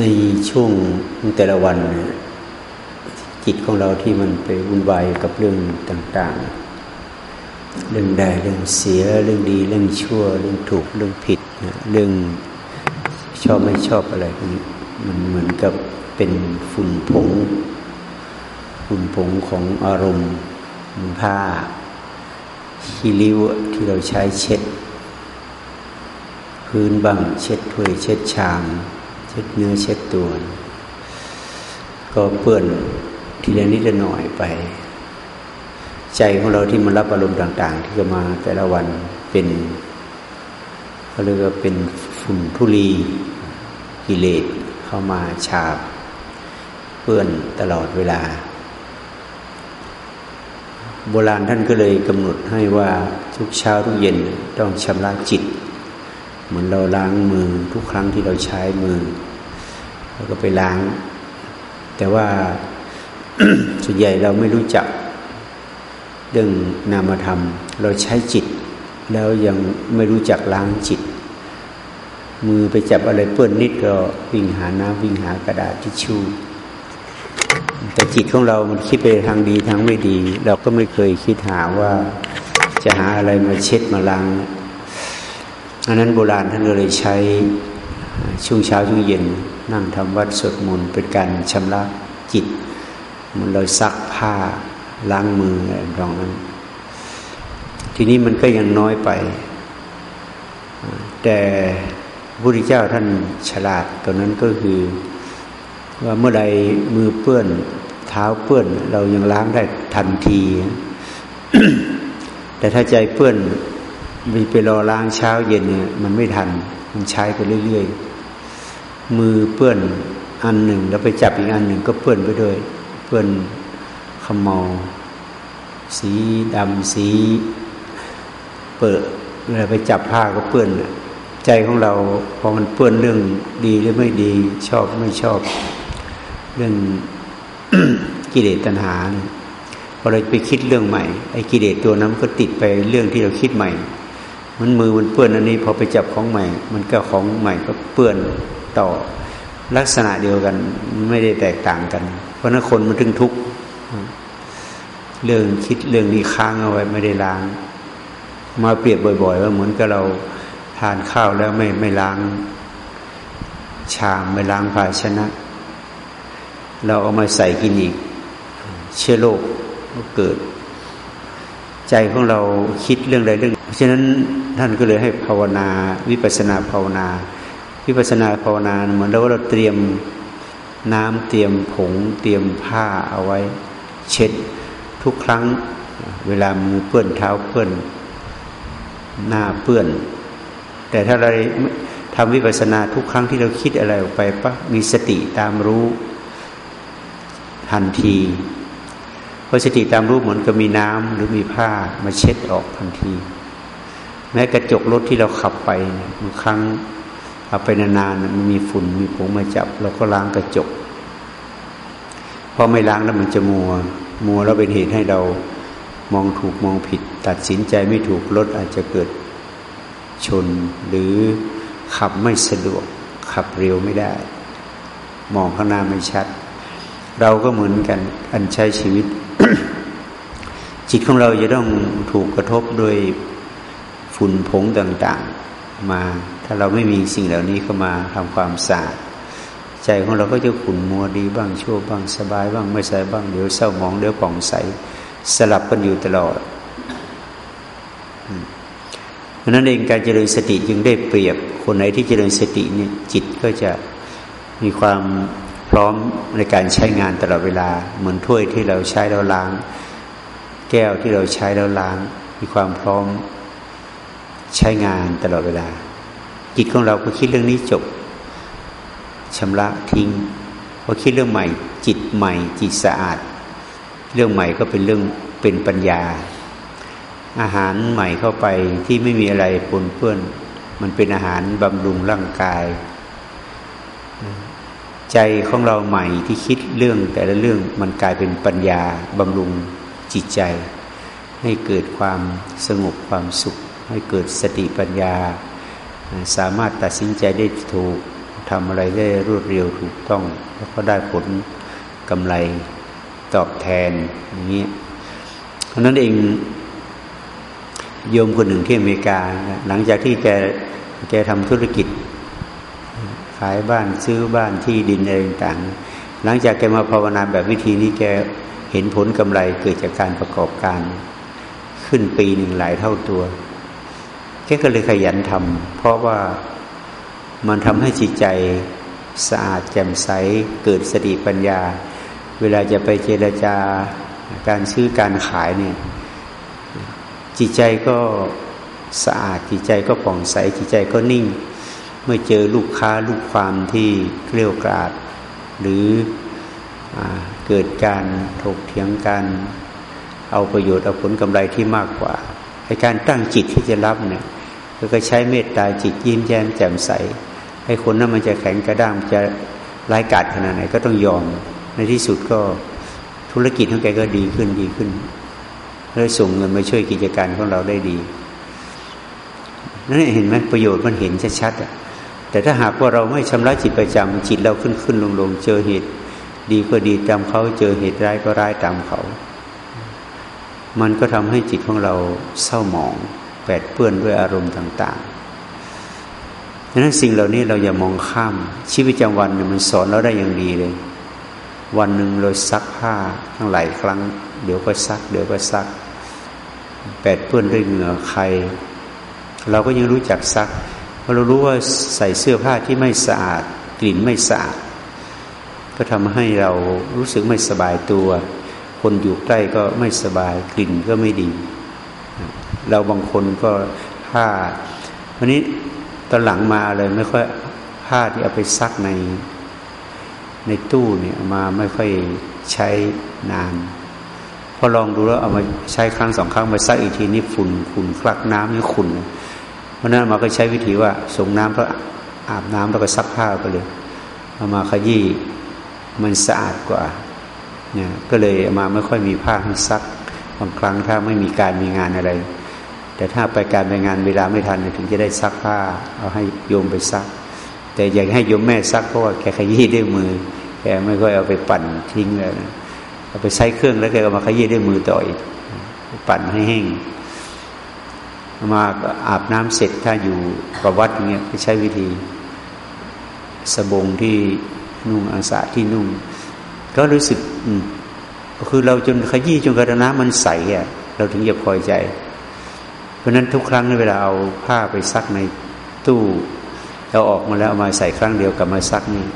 ในช่วงแต่ละวัน จิตของเราที่มันไปวุ่นวายกับเรื่องต่างๆ เรื่องใดเรื่องเสียเรื่องดี เรื่องชั่ว เรื่องถูกเรื่องผิด เรื่องชอบไม่ชอบอะไรพวกนี้มันเหมือนกับเป็นฝุ่นผง ฝุ่นผงของอารมณ์ผ้าขี้ริ้วที่เราใช้เช็ด พื้นบ้างเช็ดถ้วยเช็ดชาม เช็ดเนื้อเช็ดตัว ก็เปื้อนทีละนิดละหน่อยไป ใจของเราที่มันรับอารมณ์ต่าง ๆ ที่จะมาแต่ละวันเป็นเขาเรียกว่าเป็นฝุ่นทุลีกิเลสเข้ามาฉาบ เปื้อนตลอดเวลา โบราณท่านก็เลยกำหนดให้ว่าทุกเช้าทุกเย็นต้องชำระจิต เหมือนเราล้างมือทุกครั้งที่เราใช้มือเราก็ไปล้าง แต่ว่าส่วนใหญ่เราไม่รู้จักเรื่องนามธรรม เราใช้จิต แล้วยังไม่รู้จักล้างจิต มือไปจับอะไรเปื้อนนิดก็วิ่งหาน้ำวิ่งหากระดาษทิชชู่แต่จิตของเรา มันคิดไปทางดีทางไม่ดี เราก็ไม่เคยคิดหาว่าจะหาอะไรมาเช็ดมาล้าง อันนั้นโบราณท่านก็เลยใช้ช่วงเช้าช่วงเย็น นั่งทำวัดสวดมนต์เป็นการชำระจิต มันเราซักผ้าล้างมืออะไรตรงนั้น ทีนี้มันก็ยังน้อยไป แต่พระพุทธเจ้าท่านฉลาดตรงนั้นก็คือว่าเมื่อใดมือเปื้อนเท้าเปื้อน เรายังล้างได้ทันที แต่ถ้าใจเปื้อน มีไปรอล้างเช้าเย็นเนี่ยมันไม่ทัน มันใช้ไปเรื่อยๆ มือเปื้อนอันหนึ่ง แล้วไปจับอีกอันหนึ่งก็เปื้อนไปด้วย เปื้อนขมเมาสีดำสีเปิดเวลาไปจับผ้าก็เปื้อนใจของเราพอมันเปื้อนเรื่องดีหรือไม่ดี ชอบไม่ชอบ เรื่องกิเลสตัณหาเนี่ยพอเราไปคิดเรื่องใหม่ไอ้กิเลสตัวนั้นก็ติดไปเรื่องที่เราคิดใหม่ มันมือมันเปื้อนอันนี้ พอไปจับของใหม่ มันก็ของใหม่ก็เปื้อนต่อลักษณะเดียวกันไม่ได้แตกต่างกัน เพราะนั้นคนมันถึงทุกข์เรื่องคิดเรื่องนี้ค้างเอาไว้ไม่ได้ล้าง มาเปรียบบ่อย ๆ ว่าเหมือนกับเราทานข้าวแล้วไม่ไม่ล้าง ชามไม่ล้างภาชนะ เราเอามาใส่กินอีก เชื้อโรคก็เกิด ใจของเราคิดเรื่องใดเรื่อง ราะฉะนั้นท่านก็เลยให้ภาวนาวิปัสนาภาวนา วิปัสนาภาวนาเหมือนเราเราเตรียมน้ำเตรียมผง เตรียมผ้าเอาไว้ เช็ดทุกครั้งเวลามือเปื้อนเท้าเปื้อนหน้าเปื้อน แต่ถ้าเราทำวิปัสสนาทุกครั้งที่เราคิดอะไรออกไปปะมีสติตามรู้ทันทีเพอสติตามรู้เหมือนกับมีน้ำหรือมีผ้ามาเช็ดออกทันที แม้กระจกรถที่เราขับไปบางครั้งเอาไปนานๆมันมีฝุ่นมีผงมาจับเราก็ล้างกระจกพอไม่ล้างแล้วมันจะมัว มัวแล้วเป็นเหตุให้เรามองถูกมองผิด ตัดสินใจไม่ถูกรถอาจจะเกิดชน หรือขับไม่สะดวก ขับเร็วไม่ได้ มองข้างหน้าไม่ชัด เราก็เหมือนกันอันใช้ชีวิต จิตของเราจะต้องถูกกระทบโดย ฝุ่นผงต่างๆมา ถ้าเราไม่มีสิ่งเหล่านี้เข้ามาทำความสะอาดใจของเราก็จะขุ่นมัวดีบ้างชั่วบ้างสบายบ้างไม่สบายบ้างเดี๋ยวเศร้าหมองเดี๋ยวผ่องใสสลับกันอยู่ตลอดเพราะนั้นเองการเจริญสติจึงได้เปรียบ คนไหนที่เจริญสติเนี่ยจิตก็จะมีความพร้อมในการใช้งานตลอดเวลา เหมือนถ้วยที่เราใช้แล้วล้าง แก้วที่เราใช้แล้วล้าง มีความพร้อม ใช้งานตลอดเวลา จิตของเราก็คิดเรื่องนี้จบชำระทิ้งพอคิดเรื่องใหม่ จิตใหม่ จิตสะอาด เรื่องใหม่ก็เป็นเรื่องเป็นปัญญา อาหารใหม่เข้าไปที่ไม่มีอะไรปนเปื้อน มันเป็นอาหารบำรุงร่างกาย ใจของเราใหม่ที่คิดเรื่องแต่ละเรื่องมันกลายเป็นปัญญาบำรุงจิตใจ ให้เกิดความสงบความสุข ให้เกิดสติปัญญา สามารถตัดสินใจได้ถูกทำอะไรได้รวดเร็วถูกต้อง แล้วก็ได้ผลกำไรตอบแทนอย่างนี้เพราะนั้นเองโยมคนหนึ่งที่อเมริกา หลังจากที่แกแกทำธุรกิจ ขายบ้านซื้อบ้านที่ดินอะไรต่างหลังจากแกมาภาวนาแบบวิธีนี้แกเห็นผลกำไรเกิดจากการประกอบการ ขึ้นปีหนึ่งหลายเท่าตัว แกก็เลยขยันทำเพราะว่ามันทำให้จิตใจสะอาดแจ่มใสเกิดสติปัญญา เวลาจะไปเจรจาการซื้อการขายเนี่ย จิตใจก็สะอาดจิตใจก็ผ่องใสจิตใจก็นิ่ง เมื่อเจอลูกค้าลูกความที่เกลี้ยกราด หรืออเกิดการถกเถียงกัน เอาประโยชน์เอาผลกำไรที่มากกว่า การตั้งจิตที่จะรับเนี่ยก็ใช้เมตตาจิตยิ้มแย้มแจ่มใส ให้คนนั้นมันจะแข็งกระด้างจะร้ายกาจขนาดไหนก็ต้องยอม ในที่สุดก็ธุรกิจของแกก็ดีขึ้นดีขึ้นเลยส่งเงินมาช่วยกิจการของเราได้ดีนั่นเห็นไหมประโยชน์มันเห็นชัดๆแต่ถ้าหากว่าเราไม่ชำระจิตประจำจิตเราขึ้นขึ้นลงลงเจอเหตุ ดีก็ดีตามเขาเจอเหตุร้ายก็ร้ายตามเขา มันก็ทำให้จิตของเราเศร้าหมองแปดเปื้อนด้วยอารมณ์ต่างๆดังนั้นสิ่งเหล่านี้เราอย่ามองข้าม ชีวิตประจำวันเนี่ยมันสอนเราได้อย่างดีเลย วันหนึ่งเราซักผ้าทั้งหลายครั้ง เดี๋ยวก็ซัก เดี๋ยวก็ซัก แปดเปื้อนด้วยเหงื่อใคร เราก็ยังรู้จักซักเพราะเรารู้ว่าใส่เสื้อผ้าที่ไม่สะอาด กลิ่นไม่สะอาดก็ทำให้เรารู้สึกไม่สบายตัว คนอยู่ใกล้ก็ไม่สบายกลิ่นก็ไม่ดี เราบางคนก็ผ้าวันนี้ตอนหลังมาเลยไม่ค่อยผ้าที่เอาไปซักในในตู้เนี่ยมาไม่ค่อยใช้นานพอลองดูแล้วเอามาใช้ครั้งสองครั้งมาซักอีกทีนี่ฝุ่นฝุ่นคลักน้ำนี่ขุ่นเพราะนั้นมาก็ใช้วิธีว่าส่งน้ำแล้วอาบน้ำแล้วก็ซักผ้าไปเลยเอามาขยี้มันสะอาดกว่า นี่ยก็เลยมาไม่ค่อยมีผ้าให้ซักบางครั้งถ้าไม่มีการมีงานอะไร แต่ถ้าไปการไปงานเวลาไม่ทันถึงจะได้ซักผ้า เอาให้โยมไปซัก แต่อยากให้โยมแม่ซักเพราะว่าแกขยี้ด้วยมือแกไม่ค่อยเอาไปปั่นทิ้งเลยเอาไปใช้เครื่องแล้วแกก็มาขยี้ด้วยมือต่ออีกปั่นให้แห้งมาอาบน้ำเสร็จถ้าอยู่กับวัดเงี้ยก็ใช้วิธีสบงที่นุ่งอาสาที่นุ่ง ก็รู้สึกคือเราจนขยี้จนกระน้ำมันใสอะ เราถึงจะพอใจ เพราะนั้นทุกครั้งเวลาเอาผ้าไปซักในตู้เราออกมาแล้วเอามาใส่ครั้งเดียวกับมาซักนี่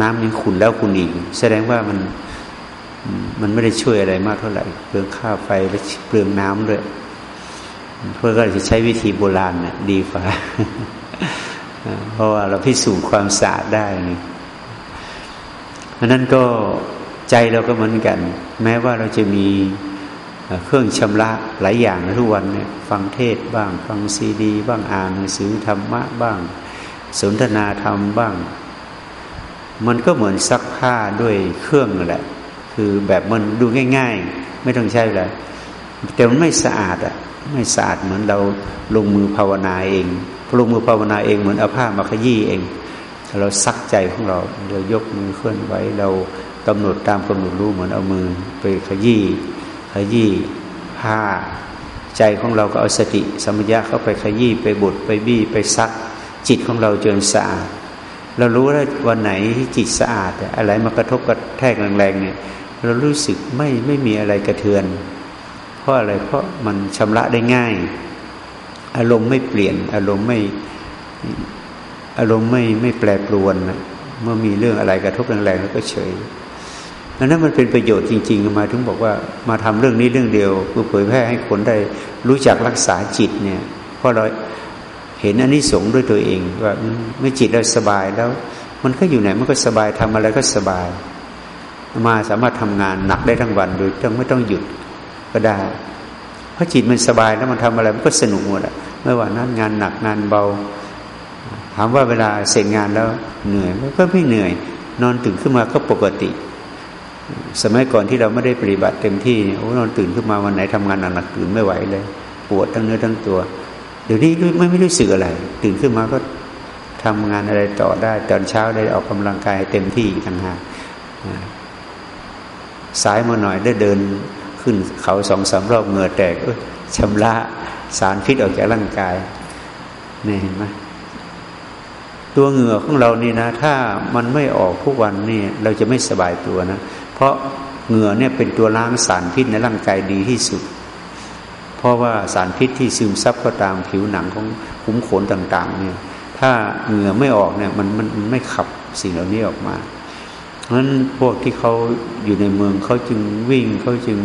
น้ำยังขุ่นแล้วขุ่นอีก แสดงว่ามันมันไม่ได้ช่วยอะไรมากเท่าไหร่เปลืองค่าไฟและเปลืองน้ำด้วยเพื่อก็จะใช้วิธีโบราณน่ะดีกว่าเพราะว่าเราพิสูจน์ความสะอาดได้นี่ ราะนั้นก็ใจเราก็เหมือนกัน แม้ว่าเราจะมีเครื่องชำระหลายอย่างทุกวันเนี่ยฟังเทศบ้าง ฟังซีดี บ้างอ่านหนังสือธรรมะบ้าง สนทนาธรรมบ้าง มันก็เหมือนซักผ้าด้วยเครื่องแหละ คือแบบมันดูง่าย ๆ ไม่ต้องใช้อะไรแต่มันไม่สะอาดอะไม่สะอาดเหมือนเราลงมือภาวนาเองลงมือภาวนาเองเหมือนเอาผ้ามาขยี้เอง เราซักใจของเราเรายกมือเคลื่อนไหวเรากำหนดตามกำหนดรู้เหมือนเอามือไปขยี้ขยี้ผ้า ใจของเราก็เอาสติสมัญญาเข้าไปขยี้ไปบดไปบี้ไปซัก จิตของเราจนสะอาดเรารู้ว่าวันไหนที่จิตสะอาด อะไรมากระทบกระแทกแรงๆเนี่ย เรารู้สึกไม่ไม่มีอะไรกระเทือน เพราะอะไรเพราะมันชำระได้ง่าย อารมณ์ไม่เปลี่ยนอารมณ์ไม่ อารมณ์ไม่ไม่แปรปรวนเมื่อมีเรื่องอะไรกระทบแรงๆแล้วก็เฉยดังนั้นมันเป็นประโยชน์จริง ๆ มาถึงบอกว่ามาทำเรื่องนี้เรื่องเดียวเพื่อเผยแพร่ให้คนได้รู้จักรักษาจิตเนี่ยเพราะเราเห็นอันนี้สงด้วยตัวเองว่าเมื่อจิตเราสบายแล้ว มันก็อยู่ไหนมันก็สบายทำอะไรก็สบาย มาสามารถทำงานหนักได้ทั้งวันโดยต้งไม่ต้องหยุดก็ได้ เพราะจิตมันสบายแล้วมันทำอะไรมันก็สนุกหมดอะไม่ว่านั้นงานหนักงานเบา ถามว่าเวลาเสร็จงานแล้วเหนื่อยมันก็ไม่เหนื่อย นอนตื่นขึ้นมาก็ปกติ สมัยก่อนที่เราไม่ได้ปฏิบัติเต็มที่โอ้นอนตื่นขึ้นมาวันไหนทำงานหนักตื่นไม่ไหวเลย ปวดทั้งเนื้อทั้งตัว เดี๋ยวนี้ไม่ไม่รู้สึกอะไร ตื่นขึ้นมาก็ทำงานอะไรต่อได้ ตอนเช้าได้ออกกำลังกายเต็มที่ต่างหากสายมาหน่อยได้เดินขึ้นเขาสองสามรอบเหงื่อแตกชำระสารพิษออกจากร่างกายนี่เห็นไหม ตัวเหงื่อของเรานี่นะ ถ้ามันไม่ออกทุกวันนี่เราจะไม่สบายตัวนะ เพราะเหงื่อเนี่ยเป็นตัวล้างสารพิษในร่างกายดีที่สุด เพราะว่าสารพิษที่ซึมซับก็ตามผิวหนังของคุ้มขนต่าง ๆ เนี่ย ถ้าเหงื่อไม่ออกเนี่ยมันมันไม่ขับสิ่งเหล่านี้ออกมาเพราะฉะนั้นพวกที่เขาอยู่ในเมืองเขาจึงวิ่งเขาจึง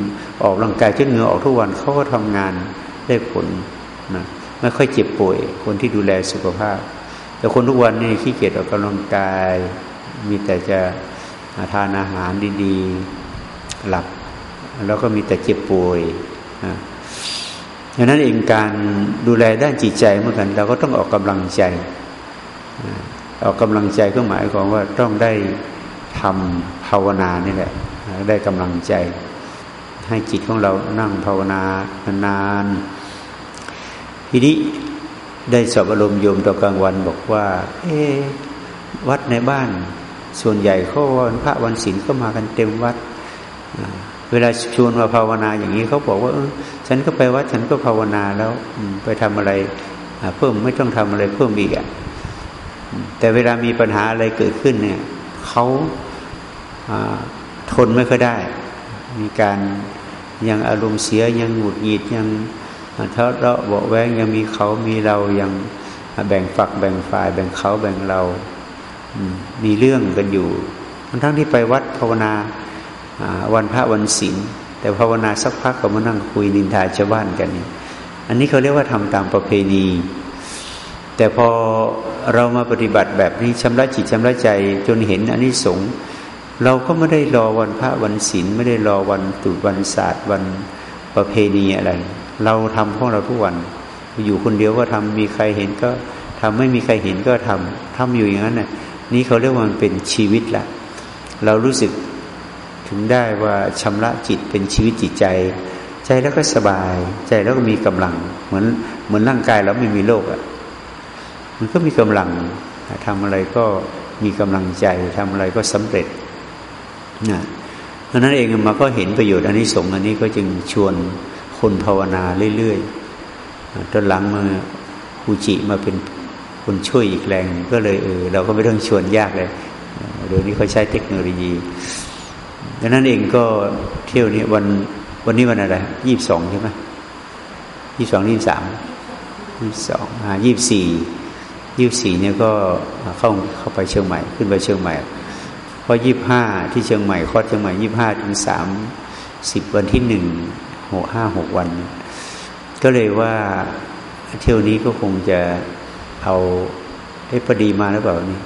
ออกร่างกายจนเหงื่อออกทุกวันเขาก็ทำงานได้ผลนะไม่ค่อยเจ็บป่วย คนที่ดูแลสุขภาพ แต่คนทุกวันนี่ขี้เกียจออกกำลังกาย มีแต่จะทานอาหารดีๆ หลับ แล้วก็มีแต่เจ็บป่วยดังนั้นเองการดูแลด้านจิตใจเหมือนกัน เราก็ต้องออกกำลังใจ ออกกำลังใจก็หมายความว่าต้องได้ทำภาวนานี่แหละ ได้กำลังใจ ให้จิตของเรานั่งภาวนานานทีนี้ ได้สอบอารมณ์โยมตอนกลางวันบอกว่า เอวัดในบ้าน ส่วนใหญ่เขาวันพระวันศีลก็มากันเต็มวัด เวลาชวนมาภาวนาอย่างนี้เขาบอกว่าฉันก็ไปวัดฉันก็ภาวนาแล้วไปทำอะไรเพิ่มไม่ต้องทำอะไรเพิ่มอีกอะแต่เวลามีปัญหาอะไรเกิดขึ้นเนี่ยเขาทนไม่ค่อยได้ มีการยังอารมณ์เสียยังหงุดหงิดยัง ทะเลาะเบาแวงยังมีเขามีเรายังแบ่งฝักแบ่งฝ่าย แบ่งเขาแบ่งเรามีเรื่องกันอยู่ทั้งที่ไปวัดภาวนาวันพระวันศีลแต่ภาวนาสักพักก็มานั่งคุยนินทาชาวบ้านกันนี่อันนี้เขาเรียกว่าทำตามประเพณี แต่พอเรามาปฏิบัติแบบนี้ชำระจิตชำระใจจนเห็นอันนี้สงเราก็ไม่ได้รอวันพระวันศีลไม่ได้รอวันตุวันศาสตร์วันประเพณีอะไร เราทำของเราทุกวัน อยู่คนเดียวก็ทำมีใครเห็นก็ทำไม่มีใครเห็นก็ทำทำอยู่อย่างนั้นน่ะนี่เขาเรียกว่ามันเป็นชีวิตละเรารู้สึกถึงได้ว่าชำระจิตเป็นชีวิตจิตใจ ใจแล้วก็สบาย ใจแล้วก็มีกำลัง เหมือนเหมือนร่างกายเราไม่มีโรคอะมันก็มีกำลังทำอะไรก็มีกำลังใจทำอะไรก็สำเร็จนะเพราะนั้นเองมาก็เห็นประโยชน์อันนี้สงอันนี้ก็จึงชวน คนภาวนาเรื่อยๆตอนหลังมาคูจิมาเป็นคนช่วยอีกแรงก็เลยเออเราก็ไม่ต้องชวนยากเลยเดี๋ยวนี้เขาใช้เทคโนโลยีดังนั้นเองก็เที่ยวนี้วันวันนี้วันอะไรยี่สิบสองใช่ไหมยี่สิบสองยี่สิบสามยี่สิบสองอ่ายี่สิบสี่ยี่สิบสี่เนี่ยก็เข้าเข้าไปเชียงใหม่ขึ้นไปเชียงใหม่เพราะยี่สิบห้าที่เชียงใหม่คอดเชียงใหม่ยี่สิบห้าถึงสามสิบวันที่หนึ่ง หกห้าหกวัน ก็เลยว่าเที่ยวนี้ก็คงจะเอาไอ้ปดีมาหรือเปล่านี่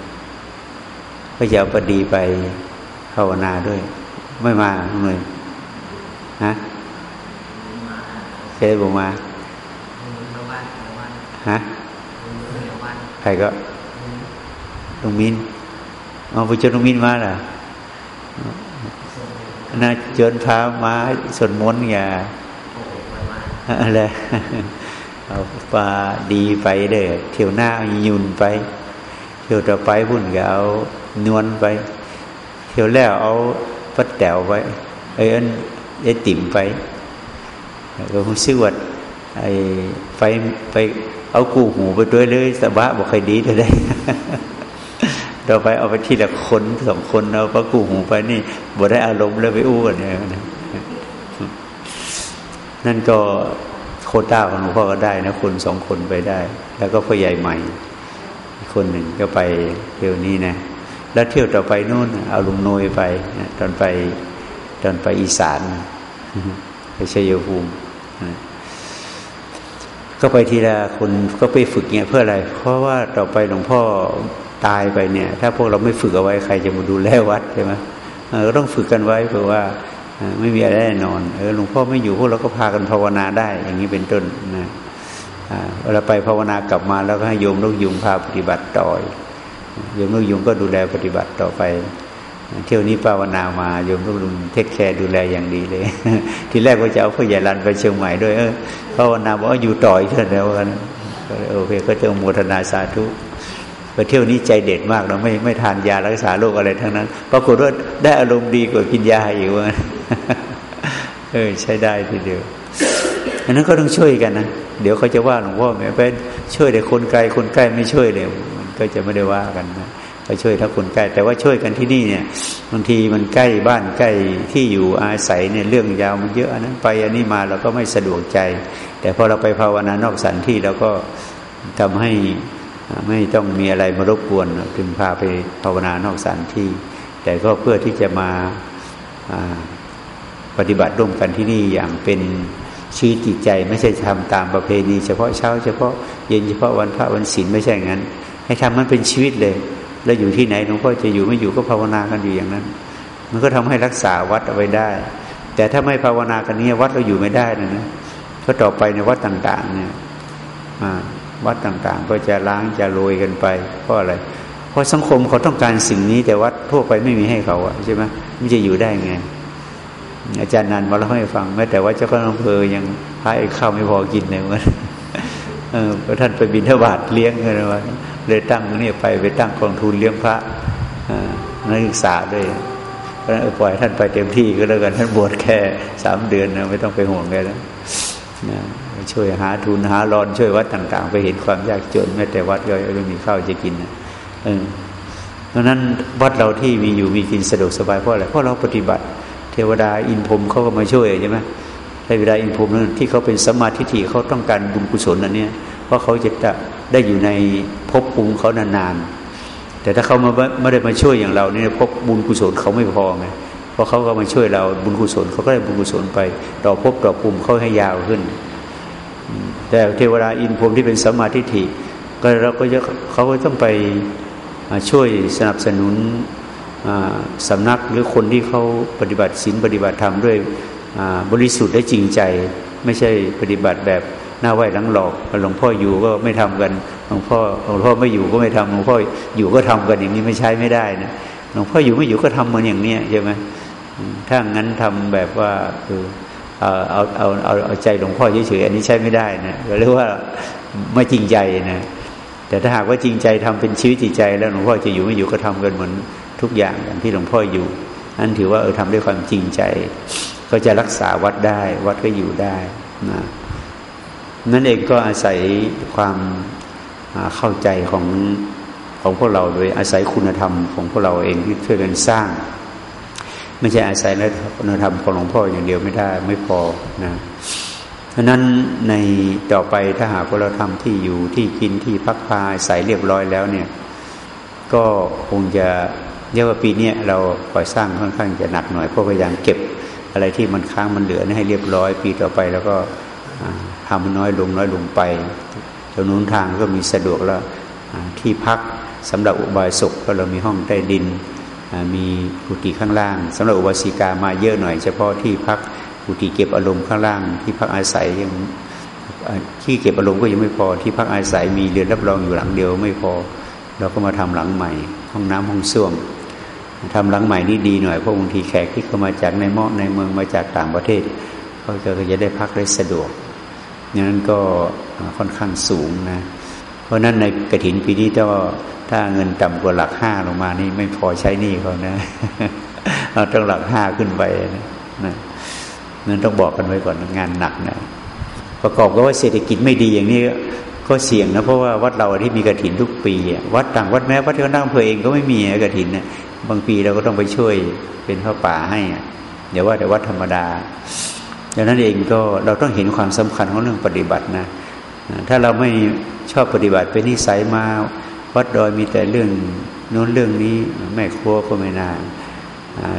ก็จะเอาปดีไปภาวนาด้วย ไม่มาเลยฮะเคยบอกมาฮะใครก็ลุงมินเอาไปเจอลุงมินมาล่ะ น่าเจิญพามาสวดมนต์อย่าอะไรเอาปลาดีไปเด้อเที่ยวหน้ายุนไป เที่ยวต่อไปพุ่นก็เอานวลไป เที่ยวแล้วเอาปัดแตวไปไอ้อันไอ้ติ่มไปก็คงซื้อวัดไอ้ไปไปเอากูหูไปด้วยเลยสบะบอกใครดีเท่าได ต่อไปเอาไปที่ละคนสองคนเอาพระกูหูไปนี่บ่ได้อารมณ์แล้วไปอู้กันเนี่ยนั่นก็โคต้าของหลวงพ่อก็ได้นะคนสองคนไปได้ แล้วก็พ่อใหญ่ใหม่ คนหนึ่งก็ไปเที่ยวนี้นะแล้วเที่ยวต่อไปนู่นเอาลุงโนยไปตอนไปตอนไปอีสานไปชัยภูมิก็ไปทีละคนก็ไปฝึกเนี่ยเพื่ออะไร เพราะว่าต่อไปหลวงพ่อ ตายไปเนี่ย ถ้าพวกเราไม่ฝึกเอาไว้ใครจะมาดูแลวัดใช่ไหมเออต้องฝึกกันไว้เผื่อว่าไม่มีอะไรแน่นอนเออหลวงพ่อไม่อยู่พวกเราก็พากันภาวนาได้ อย่างนี้เป็นต้นนะเวลาไปภาวนากลับมาแล้วก็ให้โยมลูกยุงพาปฏิบัติต่อยโยมลูกยุงก็ดูแลปฏิบัติต่อไปเที่ยวนี้ภาวนามาโยมลูกลุงเทคแคร์ดูแลอย่างดีเลย ทีแรกก็จะเอาพ่อใหญ่รันไปเชียงใหม่ด้วยเออภาวนาบอกว่าอยู่ต่อยเถอะแล้วกันโอเคก็จะโมทนาสาธุ เที่ยวนี้ใจเด็ดมากเราไม่ไม่ทานยารักษาโรคอะไรทั้งนั้นปรากฏว่าได้อารมณ์ดีกว่ากินยาอยู่ว่าเออใช้ได้ทีเดียวอันนั้นก็ต้องช่วยกันนะเดี๋ยวเขาจะว่าหลวงพ่อแม่ไปช่วยแต่คนไกลคนใกล้ไม่ช่วยเลยมันก็จะไม่ได้ว่ากันนะก็ช่วยถ้าคนใกล้ แต่ว่าช่วยกันที่นี่เนี่ยบางทีมันใกล้บ้านใกล้ที่อยู่อาศัยเนี่ยเรื่องยาวมันเยอะอันนั้นไปอันนี้มาเราก็ไม่สะดวกใจ แต่พอเราไปภาวนานอกสถานที่เราก็ทำให้ ไม่ต้องมีอะไรมารบกวนถึงพาไปภาวนานอกสถานที่ แต่ก็เพื่อที่จะมาปฏิบัติร่วมกันที่นี่อย่างเป็นชีวิตจิตใจ ไม่ใช่ทำตามประเพณี เฉพาะเช้า เฉพาะเย็นเฉพาะวันพระวันศีลไม่ใช่งั้น ให้ทำมันเป็นชีวิตเลย แล้วอยู่ที่ไหนหลวงพ่อจะอยู่ไม่อยู่ก็ภาวนากันอยู่อย่างนั้น มันก็ทำให้รักษาวัดเอาไว้ได้ แต่ถ้าไม่ภาวนากันนี้วัดเราอยู่ไม่ได้นะนะเพราะต่อไปในวัดต่าง ๆ เนี่ย วัดต่างๆ ก็จะล้างจะโรยกันไป เพราะอะไร เพราะสังคมเขาต้องการสิ่งนี้ แต่วัดทั่วไปไม่มีให้เขาใช่ไหมมันจะอยู่ได้ไง อาจารย์นันมาเล่าให้ฟังแม้แต่ว่าเจ้าคณะอำเภอยังพายข้าวไม่พอกินเลยว่าเออพระท่านไปบินทบาทเลี้ยงเงินไว้เลยตั้งนี่ไปไปตั้งกองทุนเลี้ยงพระนักศึกษาด้วยเพราะนั้นปล่อยท่านไปเต็มที่ก็แล้วกันท่านบวชแค่สามเดือนนะไม่ต้องไปห่วงเลยแล้วนะ ช่วยหาทุนหารอนช่วยวัดต่าง ๆ ไปเห็นความยากจนแม้แต่วัดก็ไม่มีข้าวจะกินนะเออเพราะนั้นวัดเราที่มีอยู่มีกินสะดวกสบายเพราะอะไรเพราะเราปฏิบัติ เทวดาอินพรมเขาก็มาช่วยใช่ไหมเทวดาอินพรมนั้นที่เขาเป็นสมาธิที่เขาต้องการบุญกุศลนั่นนี่ยเพราะเขาจะได้อยู่ในภพภูมิเขานานๆแต่ถ้าเขามาไม่ได้มาช่วยอย่างเราเนี่ยภพบุญกุศลเขาไม่พอไงเพราะเขาก็มาช่วยเราบุญกุศลเขาก็ได้บุญกุศลไปต่อภพต่อภูมิเขาให้ยาวขึ้น แต่เทวดาอินพรมที่เป็นสมาธิิก็เราก็จะเขาก็ต้องไปช่วยสนับสนุนสำนักหรือคนที่เขาปฏิบัติศีลปฏิบัติธรรมด้วยบริสุทธิ์และจริงใจ ไม่ใช่ปฏิบัติแบบหน้าไหวหลังหลอกหลวงพ่ออยู่ก็ไม่ทำกันหลวงพ่อหลวงพ่อไม่อยู่ก็ไม่ทำหลวงพ่ออยู่ก็ทำกันอย่างนี้ไม่ใช้ไม่ได้นะหลวงพ่ออยู่ไม่อยู่ก็ทำเหมือนอย่างเนี้ยใช่ไหมถ้างั้นทำแบบว่าคือ เอาเอาเอาเอาเอาใจหลวงพ่อเฉยๆอันนี้ใช้ไม่ได้นะเรียกว่าไม่จริงใจนะ แต่ถ้าหากว่าจริงใจทำเป็นชีวิตจิตใจ แล้วหลวงพ่อจะอยู่ไม่อยู่ก็ทำกันเหมือนทุกอย่างอย่างที่หลวงพ่ออยู่นั่นถือว่าเออทำด้วยความจริงใจ ก็จะรักษาวัดได้ วัดก็อยู่ได้นะนั่นเองก็อาศัยความเข้าใจของของพวกเราโดยอาศัยคุณธรรมของพวกเราเองที่ช่วยกันสร้าง ไม่ใช่อาศัยคุณธรรมของหลวงพ่ออย่างเดียวไม่ได้ไม่พอนะเพราะนั้นในต่อไปถ้าหากว่าเราทำที่อยู่ที่กินที่พักพาใส่เรียบร้อยแล้วเนี่ย ก็คงจะเรียกว่าปีนี้เราก่อสร้างค่อนข้างจะหนักหน่อยเพราะพยายามเก็บอะไรที่มันค้างมันเหลือให้เรียบร้อย ปีต่อไปแล้วก็ทำมันน้อยลงน้อยลงไปจนนู้นทางก็มีสะดวกแล้วที่พักสำหรับอุบายสุขก็เรามีห้องใต้ดิน มีกุฏิข้างล่างสำหรับอุบาสิกามาเยอะหน่อย เฉพาะที่พักกุฏิเก็บอารมณ์ข้างล่าง ที่พักอาศัยยังที่เก็บอารมณ์ก็ยังไม่พอที่พักอาศัยมีเรือนรับรองอยู่หลังเดียวไม่พอ เราก็มาทำหลังใหม่ ห้องน้ำห้องส้วมทำหลังใหม่นี่ดีหน่อยเพราะบางทีแขกที่เข้ามาจากในเมาะในเมืองมาจากต่างประเทศเขาจะจะได้พักได้สะดวกนั้นก็ค่อนข้างสูงนะ ราะนั้นในกระถินปีนี้ถ้าถ้าเงินต่ำกว่าหลักห้าลงมานี่ไม่พอใช้หนี้เขานะเราต้องหลักห้าขึ้นไปนะนั่นต้องบอกกันไว้ก่อนงานหนักนะประกอบกับว่าเศรษฐกิจไม่ดีอย่างนี้ก็เสี่ยงนะเพราะว่าวัดเราที่มีกระถินทุกปีวัดต่างวัดแม้วัดที่เขานั่งอำเภอเองก็ไม่มีกระถินนะบางปีเราก็ต้องไปช่วยเป็นพระป่าให้เดี๋ยวว่าแต่วัดธรรมดาดังนั้นเองก็เราต้องเห็นความสำคัญของเรื่องปฏิบัตินะถ้าเราไม่ ชอบปฏิบัติเป็นนิสัยมาวัดดอยมีแต่เรื่องโน้นเรื่องนี้แม่ครัวก็ไม่นาน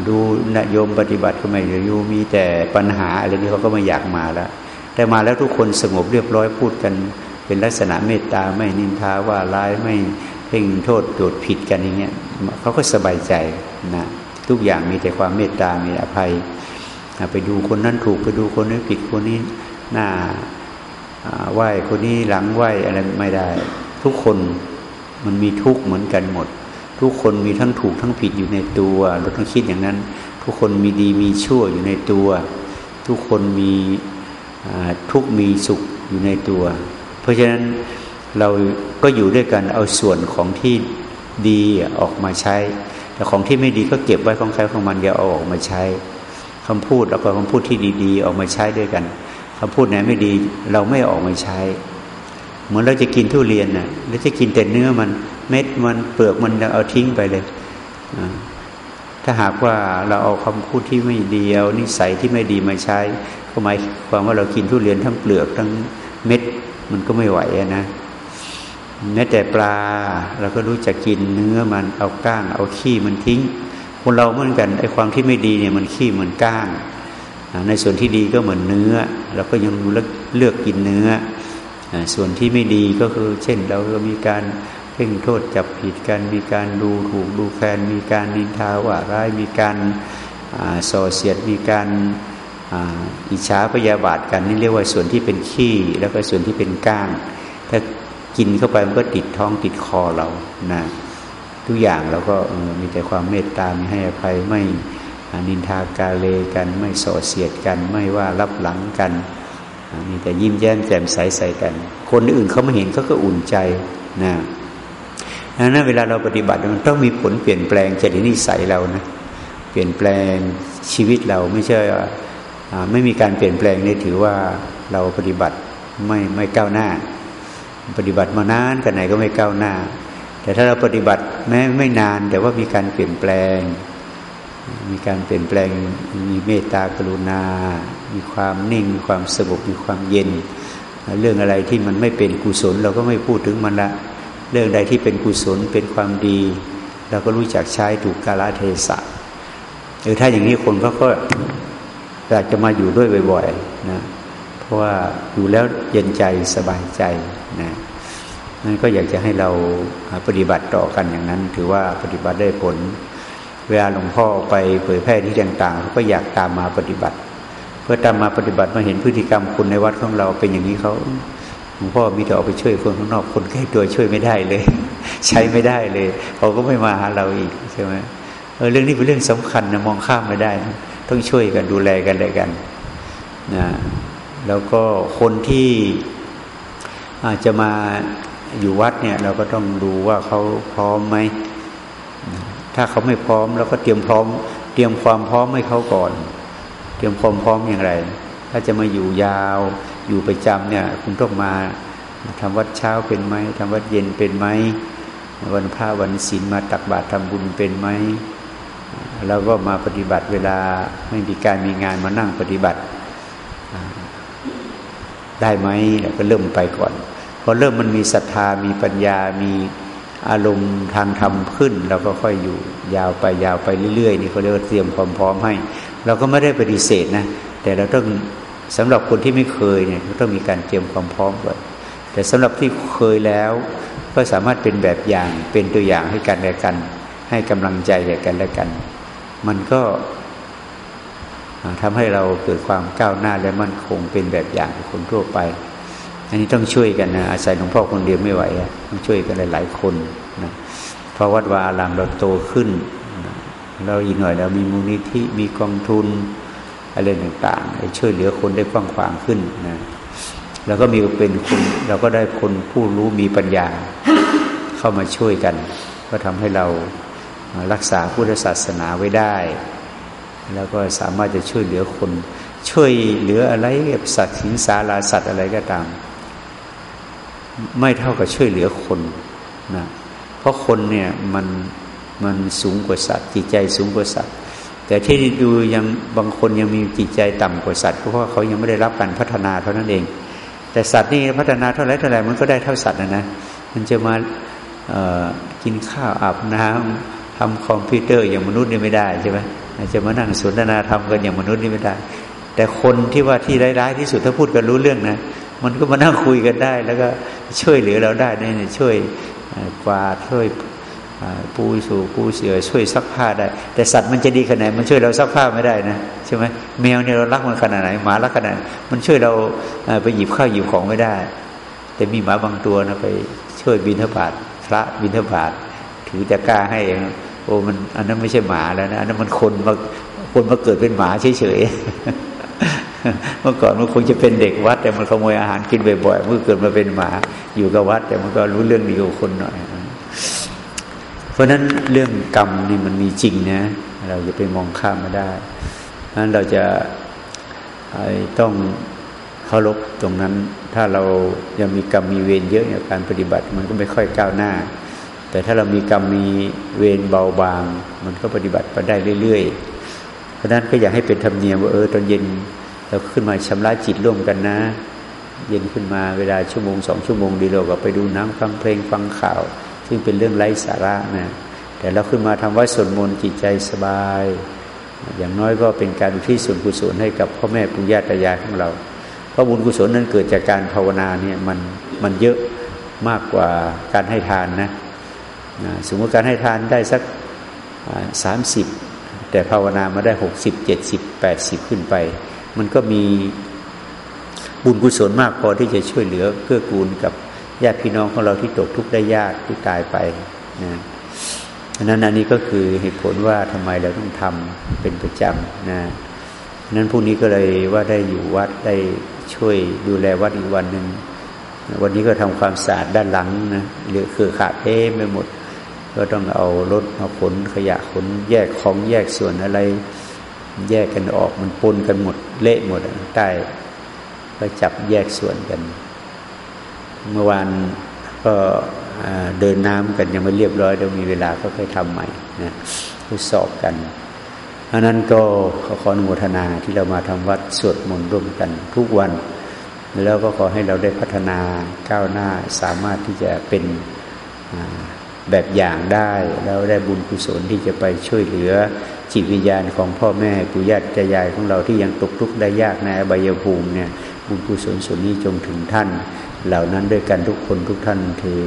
ดูนโยมปฏิบัติก็ไม่อยู่มีแต่ปัญหาอะไรนี้เขาก็ไม่อยากมาแล้วแต่มาแล้วทุกคนสงบเรียบร้อยพูดกัน เป็นลักษณะเมตตาไม่นินทาว่าร้ายไม่เพ่งโทษโดดผิดกันอย่างเงี้ยเขาก็สบายใจนะทุกอย่างมีแต่ความเมตตามีอภัย ไปดูคนนั้นถูกไปดูคนนี้ผิดคนนี้หน้า ไหวคนนี้หลังไหวอะไรไม่ได้ ทุกคนมันมีทุกข์เหมือนกันหมด ทุกคนมีทั้งถูกทั้งผิดอยู่ในตัวเราต้องคิดอย่างนั้น ทุกคนมีดีมีชั่วอยู่ในตัว ทุกคนมีทุกมีสุขอยู่ในตัว เพราะฉะนั้นเราก็อยู่ด้วยกันเอาส่วนของที่ดีออกมาใช้ แต่ของที่ไม่ดีก็เก็บไว้ของใครของมันเดียวเอาออกมาใช้คำพูดแล้วก็คำพูดที่ดี ๆ ออกมาใช้ด้วยกัน คำพูดไหนไม่ดีเราไม่ออกมาใช้ เหมือนเราจะกินทุเรียนนะ่ะแล้วจะกินแต่เนื้อมันเม็ดมันเปลือกมันเอาทิ้งไปเลย ถ้าหากว่าเราเอาคำพูดที่ไม่ดีเอานิสัยที่ไม่ดีมาใช้ ก็หมายความว่าเรากินทุเรียนทั้งเปลือกทั้งเม็ดมันก็ไม่ไหวนะแม้แต่ปลาเราก็รู้จักกินเนื้อมันเอาก้าง เอาขี้มันทิ้ง คนเราเหมือนกันไอ้ความที่ไม่ดีเนี่ยมันขี้เหมือนก้าง ในส่วนที่ดีก็เหมือนเนื้อ เราก็ยังเลือกกินเนื้อ ส่วนที่ไม่ดีก็คือ เช่น เราก็มีการเพ่งโทษจับผิดกัน มีการดูถูกดูแคลนมีการนินทาว่าร้ายมีการส่อเสียดมีการอิจฉาพยาบาทกันนี่เรียกว่าส่วนที่เป็นขี้แล้วก็ส่วนที่เป็นก้าง ถ้ากินเข้าไปมันก็ติดท้องติดคอเรานะทุกอย่างเราก็มีแต่ความเมตตามีให้อภัยไม่ นินทากาเลกันไม่ส่อเสียดกันไม่ว่ารับหลังกันมีแต่ยิ้มแย้มแจ่มใสใส่กัน คนอื่นเขาไม่เห็นเขาก็อุ่นใจนะนั้นเวลาเราปฏิบัติมันต้องมีผลเปลี่ยนแปลงจริตนิสัยเรานะเปลี่ยนแปลงชีวิตเราไม่ใช่ไม่มีการเปลี่ยนแปลงนี่ถือว่าเราปฏิบัติไม่ไม่ก้าวหน้า ปฏิบัติมานานกันไหนก็ไม่ก้าวหน้า แต่ถ้าเราปฏิบัติแม้ไม่นานแต่ว่ามีการเปลี่ยนแปลง มีการเปลี่ยนแปลงมีเมตตากรุณา มีความนิ่ง มีความสงบมีความเย็น เรื่องอะไรที่มันไม่เป็นกุศล เราก็ไม่พูดถึงมันละ เรื่องใดที่เป็นกุศลเป็นความดี เราก็รู้จักใช้ถูกกาลเทศะหรือถ้าอย่างนี้คนก็ก็อยากจะมาอยู่ด้วยบ่อยๆนะเพราะว่าอยู่แล้วเย็นใจสบายใจนะนั่นก็อยากจะให้เราปฏิบัติต่อกันอย่างนั้น ถือว่าปฏิบัติได้ผล เวลาหลวงพ่อไปเผยแพร่ที่ต่างๆเขาก็อยากตามมาปฏิบัติ เพื่อตามมาปฏิบัติมาเห็นพฤติกรรมคุณในวัดของเราเป็นอย่างนี้เขาหลวงพ่อมีแต่ออกไปช่วยคนข้างนอกคนใกล้ตัวช่วยไม่ได้เลย ใช้ไม่ได้เลยเขาก็ไม่มาหาเราอีกใช่ไหมเออเรื่องนี้เป็นเรื่องสำคัญนะมองข้ามไม่ได้นะต้องช่วยกันดูแลกันเลยกันนะแล้วก็คนที่อาจจะมาอยู่วัดเนี่ย เราก็ต้องดูว่าเขาพร้อมไหม ถ้าเขาไม่พร้อมเราก็เตรียมพร้อม เตรียมความพร้อมให้เขาก่อน เตรียมความพร้อมอย่างไร ถ้าจะมาอยู่ยาว อยู่ประจำเนี่ย คุณต้องมาทำวัดเช้าเป็นไหมทำวัดเย็นเป็นไหมวันพระวันศีลมาตักบาตรทำบุญเป็นไหมเราก็มาปฏิบัติเวลาไม่มีการมีงานมานั่งปฏิบัติ ได้ไหมก็เริ่มไปก่อนพอเริ่มมันมีศรัทธามีปัญญามี อารมณ์ทางธรรมขึ้นเราก็ค่อยอยู่ยาวไปยาวไปเรื่อยๆนี่เขาเรียกว่าเตรียมความพร้อมให้ เราก็ไม่ได้ปฏิเสธนะแต่เราต้องสำหรับคนที่ไม่เคยเนี่ยต้องมีการเตรียมความพร้อมก่อนแต่สำหรับที่เคยแล้วก็สามารถเป็นแบบอย่างเป็นตัวอย่างให้กันและกัน ให้กำลังใจแก่กันและกัน มันก็ทำให้เราเกิดความก้าวหน้าและมั่นคงเป็นแบบอย่างคนทั่วไป อันนี้ต้องช่วยกันนะอาศัยหลวงพ่อคนเดียวไม่ไหวต้องช่วยกันหลายๆคนนะเพราะวัดวาอารามเราโตขึ้นเราอีกหน่อยเรามีมูลนิธิมีกองทุนอะไรต่างๆช่วยเหลือคนได้กว้างขวางขึ้นนะเราก็มีเป็นคนเราก็ได้คนผู้รู้มีปัญญาเข้ามาช่วยกัน ก็ทำให้เรารักษาพุทธศาสนาไว้ได้ แล้วก็สามารถจะช่วยเหลือคน ช่วยเหลืออะไรสัตว์สิงสาราสัตว์อะไรก็ตาม ไม่เท่ากับช่วยเหลือคนนะเพราะคนเนี่ยมันมันสูงกว่าสัตว์ จิตใจสูงกว่าสัตว์ แต่ที่ดูยังบางคนยังมีจิตใจต่ำกว่าสัตว์เพราะว่าเขายังไม่ได้รับการพัฒนาเท่านั้นเอง แต่สัตว์นี่พัฒนาเท่าไรเท่าไรมันก็ได้เท่าสัตว์นะนะมันจะมากินข้าวอาบน้ำทำคอมพิวเตอร์อย่างมนุษย์นี่ไม่ได้ใช่ไหมจะมานั่งสนทนาธรรมกันอย่างมนุษย์นี่ไม่ได้ แต่คนที่ว่าที่ร้ายๆที่สุดถ้าพูดกันรู้เรื่องนะ มันก็มานั่งคุยกันได้ แล้วก็ช่วยเหลือเราได้เนี่ยช่วยกวาดช่วยปูสู่ปูเสือช่วยซักผ้าได้ แต่สัตว์มันจะดีขนาดมันช่วยเราซักผ้าไม่ได้นะใช่ไหมแมวเนี่ยเรารักมันขนาดไหนหมารักขนาดมันช่วยเราไปหยิบข้าวหยิบของไม่ได้ แต่มีหมาบางตัวนะไปช่วยบินทบาทพระบินทบาทถือจะกล้าให้เองโอ้มันอันนั้นไม่ใช่หมาแล้วนะอันนั้นมันคนมาคนมาเกิดเป็นหมาเฉย เมื่อก่อนมันคงจะเป็นเด็กวัด แต่มันขโมยอาหารกินบ่อยๆเมื่อเกิดมาเป็นหมาอยู่กับวัด แต่มันก็รู้เรื่องดีกว่าคนหน่อย เพราะฉะนั้นเรื่องกรรมนี่มันมีจริงนะ เราจะไปมองข้ามมาได้เพราะนั้นเราจะต้องเคารพตรงนั้น ถ้าเรายังมีกรรมมีเวรเยอะเนี่ยการปฏิบัติมันก็ไม่ค่อยก้าวหน้า แต่ถ้าเรามีกรรมมีเวรเบาบาง มันก็ปฏิบัติไปได้เรื่อยๆ เพราะนั้นก็อยากให้เป็นธรรมเนียมว่าเออตอนเย็น เราขึ้นมาชำระจิตร่วมกันนะ เย็นขึ้นมาเวลาชั่วโมงสองชั่วโมงดีเราก็ไปดูน้ำฟังเพลงฟังข่าว ซึ่งเป็นเรื่องไร้สาระนะแต่เราขึ้นมาทำวัดสวดมนต์จิตใจสบาย อย่างน้อยก็เป็นการอุทิศส่วนกุศลให้กับพ่อแม่ปู่ย่าตายายของเรา เพราะบุญกุศลนั้นเกิดจากการภาวนาเนี่ยมันมันเยอะมากกว่าการให้ทานนะนะสมมติการให้ทานได้สักสามสิบแต่ภาวนามาได้หกสิบเจ็ดสิบแปดสิบขึ้นไป มันก็มีบุญกุศลมากพอที่จะช่วยเหลือเกื้อกูลกับญาติพี่น้องของเราที่ตกทุกข์ได้ยากที่ตายไปนะนั้นอันนี้ก็คือเหตุผลว่าทำไมเราต้องทำเป็นประจำนะนั้นพรุ่งนี้ก็เลยว่าได้อยู่วัดได้ช่วยดูแลวัดอีกวันหนึ่งวันนี้ก็ทำความสะอาดด้านหลังนะเหลือคือขาดเทไม่หมด ก็ต้องเอารถมาขนขยะขนแยกของแยกส่วนอะไร แยกกันออกมันปนกันหมด เละหมดใต้ก็จับแยกส่วนกัน เมื่อวานก็เดินน้ำกันยังไม่เรียบร้อยเดี๋ยวมีเวลาก็ค่อยทำใหม่นะทดสอบกันเพราะนั้นก็ขอขออนุโมทนาที่เรามาทำวัดสวดมนต์ร่วมกันทุกวัน แล้วก็ขอให้เราได้พัฒนาก้าวหน้าสามารถที่จะเป็นแบบอย่างได้ แล้วได้บุญกุศลที่จะไปช่วยเหลือ จิตวิญญาณของพ่อแม่ปู่ย่าตายายของเราที่ยังตกทุกข์ได้ยากในอบายภูมิเนี่ยบุญกุศลส่วนนี้จงถึงท่าน เหล่านั้นด้วยกันทุกคนทุกท่านคือ